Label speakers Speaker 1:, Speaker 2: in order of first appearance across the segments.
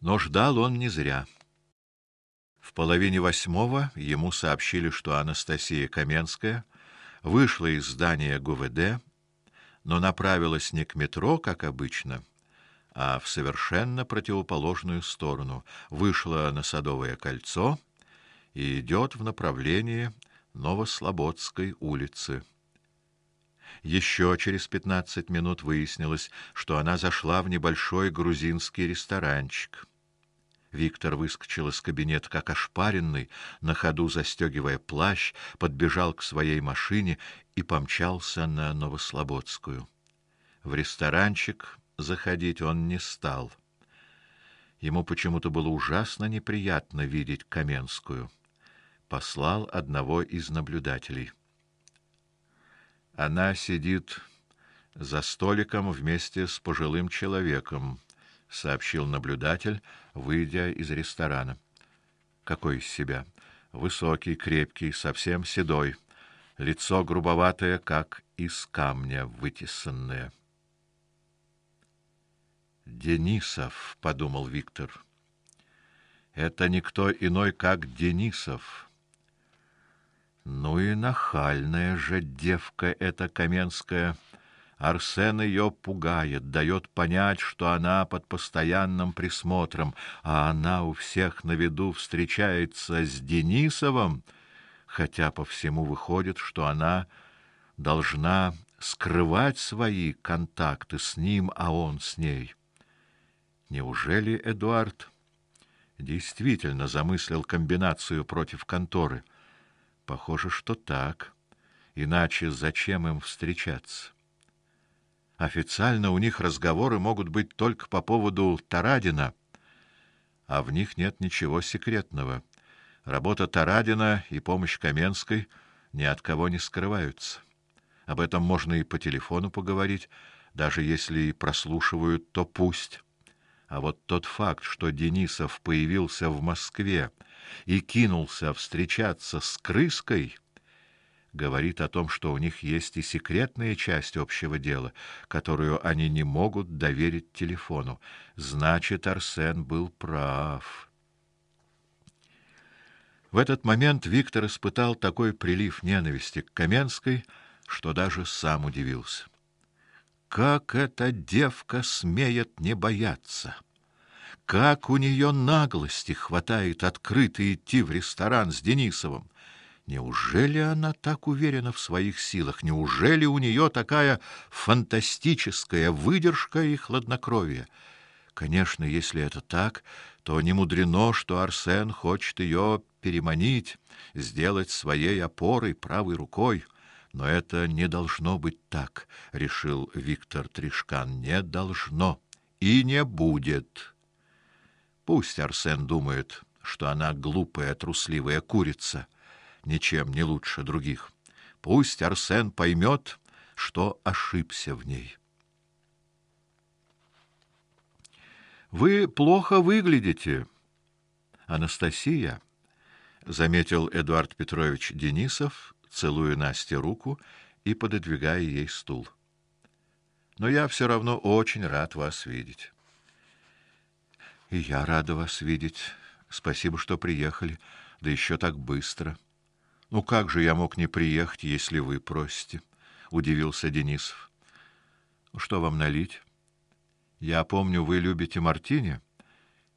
Speaker 1: Но ждал он не зря. В половине восьмого ему сообщили, что Анастасия Каменская вышла из здания ГУВД, но направилась не к метро, как обычно, а в совершенно противоположную сторону, вышла на Садовое кольцо и идет в направлении Новослободской улицы. Еще через пятнадцать минут выяснилось, что она зашла в небольшой грузинский ресторанчик. Виктор выскочил из кабинета как ошпаренный, на ходу застегивая плащ, подбежал к своей машине и помчался на Новослободскую. В ресторанчик заходить он не стал. Ему почему-то было ужасно неприятно видеть Каменскую. Послал одного из наблюдателей. Она сидит за столиком вместе с пожилым человеком сообщил наблюдатель, выйдя из ресторана. Какой из себя? Высокий, крепкий, совсем седой, лицо грубоватое, как из камня вытесанное. Денисов, подумал Виктор. Это никто иной, как Денисов. Ну и нахальная же девка эта Каменская. Арсен ее пугает, дает понять, что она под постоянным присмотром, а она у всех на виду встречается с Денисовым, хотя по всему выходит, что она должна скрывать свои контакты с ним, а он с ней. Неужели Эдуард действительно замыслил комбинацию против конторы? Похоже, что так. Иначе зачем им встречаться? Официально у них разговоры могут быть только по поводу Тарадина, а в них нет ничего секретного. Работа Тарадина и помощь Каменской ни от кого не скрываются. Об этом можно и по телефону поговорить, даже если и прослушивают, то пусть. А вот тот факт, что Денисов появился в Москве и кинулся встречаться с Крыской, говорит о том, что у них есть и секретная часть общего дела, которую они не могут доверить телефону. Значит, Арсен был прав. В этот момент Виктор испытал такой прилив ненависти к Каменской, что даже сам удивился. Как эта девка смеет не бояться! Как у нее наглости хватает открыто идти в ресторан с Денисовым! Неужели она так уверена в своих силах? Неужели у нее такая фантастическая выдержка и хладнокровие? Конечно, если это так, то не мудрено, что Арсен хочет ее переманить, сделать своей опорой правой рукой. Но это не должно быть так, решил Виктор Тришкан. Не должно и не будет. Пусть Арсен думает, что она глупая, трусливая курица ничем не лучше других. Пусть Арсен поймет, что ошибся в ней. Вы плохо выглядите, Анастасия, заметил Эдуард Петрович Денисов, целуя Насте руку и пододвигая ей стул. Но я все равно очень рад вас видеть. И я рада вас видеть. Спасибо, что приехали, да еще так быстро. Ну как же я мог не приехать, если вы просите? удивился Денисов. Что вам налить? Я помню, вы любите мартини.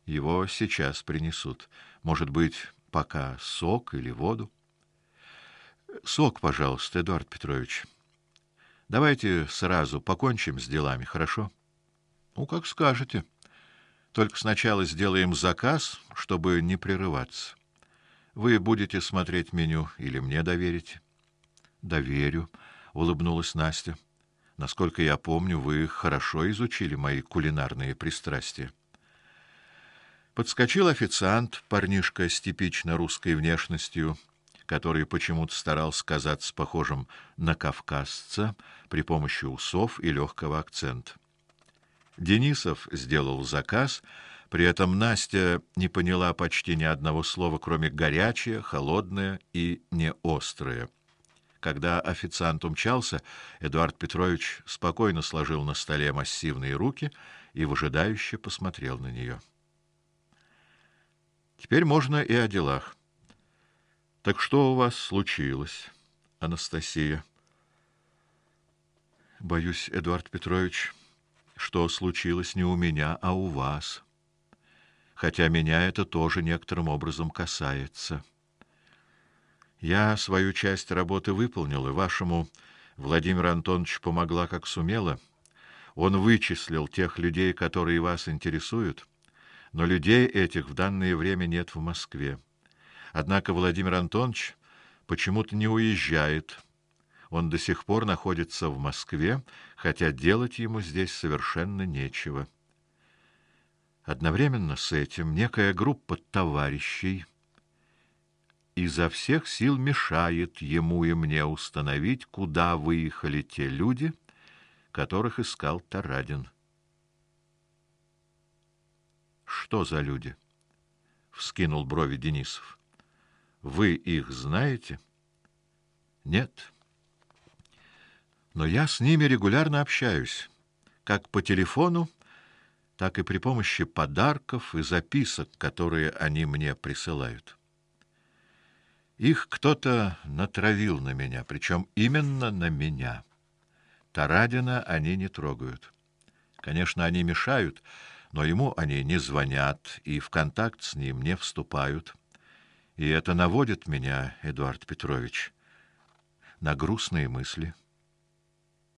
Speaker 1: Его сейчас принесут. Может быть, пока сок или воду? Сок, пожалуйста, Эдуард Петрович. Давайте сразу покончим с делами, хорошо? Ну, как скажете. Только сначала сделаем заказ, чтобы не прерываться. Вы будете смотреть меню или мне доверите? Доверю, улыбнулась Настя. Насколько я помню, вы хорошо изучили мои кулинарные пристрастия. Подскочил официант, парнишка с типично русской внешностью, который почему-то старался казаться похожим на кавказца при помощи усов и легкого акцента. Денисов сделал заказ, при этом Настя не поняла почти ни одного слова, кроме горячее, холодное и не острое. Когда официант умчался, Эдуард Петрович спокойно сложил на столе массивные руки и выжидающе посмотрел на нее. Теперь можно и о делах. Так что у вас случилось, Анастасия? Боюсь, Эдуард Петрович, что случилось не у меня, а у вас. Хотя меня это тоже некоторым образом касается. Я свою часть работы выполнил, и вашему Владимиру Антоновичу помогла как сумела. Он вычислил тех людей, которые вас интересуют но людей этих в данное время нет в Москве. Однако Владимир Антонович почему-то не уезжает. Он до сих пор находится в Москве, хотя делать ему здесь совершенно нечего. Одновременно с этим некая группа товарищей изо всех сил мешает ему и мне установить, куда выехали те люди, которых искал Тарадин. Что за люди? вскинул брови Денисов. Вы их знаете? Нет. Но я с ними регулярно общаюсь, как по телефону, так и при помощи подарков и записок, которые они мне присылают. Их кто-то натравил на меня, причем именно на меня. Тарадина они не трогают. Конечно, они мешают, но ему они не звонят и в контакт с ним не вступают. И это наводит меня, Эдуард Петрович, на грустные мысли.